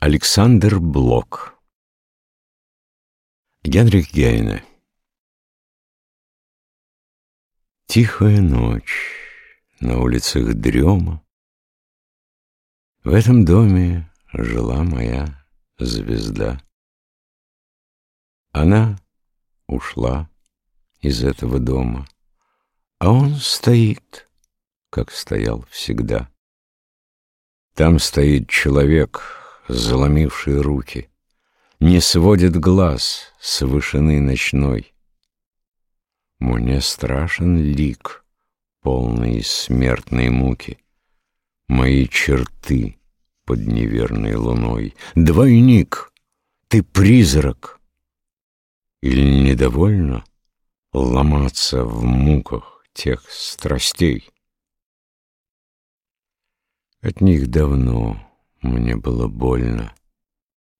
Александр Блок Генрих Гейне Тихая ночь, на улицах дрема. В этом доме жила моя звезда. Она ушла из этого дома, а он стоит, как стоял всегда. Там стоит человек, заломивший руки, Не сводит глаз с вышины ночной. Мне страшен лик, полный смертной муки, Мои черты под неверной луной. Двойник, ты призрак. Или недовольно ломаться в муках тех страстей? От них давно мне было больно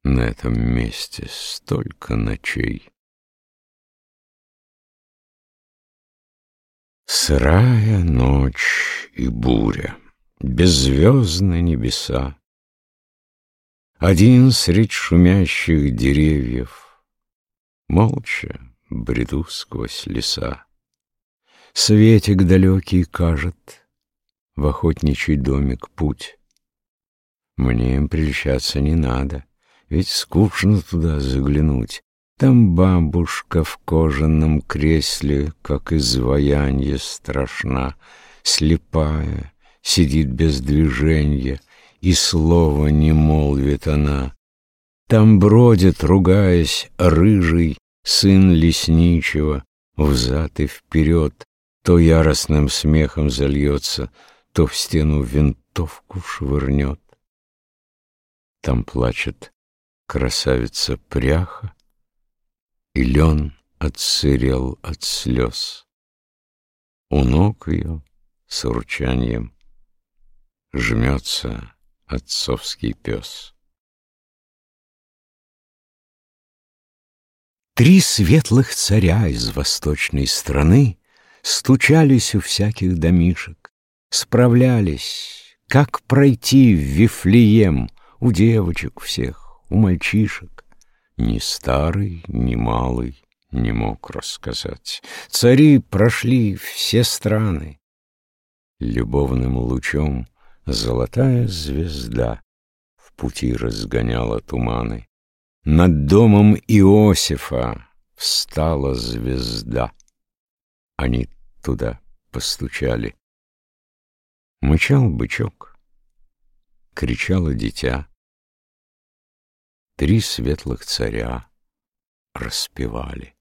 На этом месте столько ночей. Сырая ночь и буря, Беззвездные небеса. Один средь шумящих деревьев, Молча бреду сквозь леса. Светик далекий кажет В охотничий домик путь. Мне им прельщаться не надо, Ведь скучно туда заглянуть. Там бабушка в кожаном кресле, Как изваянье страшна, Слепая, сидит без движения, И слова не молвит она. Там бродит, ругаясь, рыжий Сын лесничего, взад и вперед, То яростным смехом зальется, То в стену винтовку швырнет. Там плачет красавица пряха, И лен отсырел от слез. У ног ее с урчанием Жмется отцовский пес. Три светлых царя из восточной страны Стучались у всяких домишек, Справлялись, как пройти в Вифлеем У девочек всех, у мальчишек. Ни старый, ни малый не мог рассказать. Цари прошли все страны. Любовным лучом Золотая звезда В пути разгоняла туманы. Над домом Иосифа Встала звезда. Они туда постучали. Мычал бычок, кричало дитя. Три светлых царя распевали.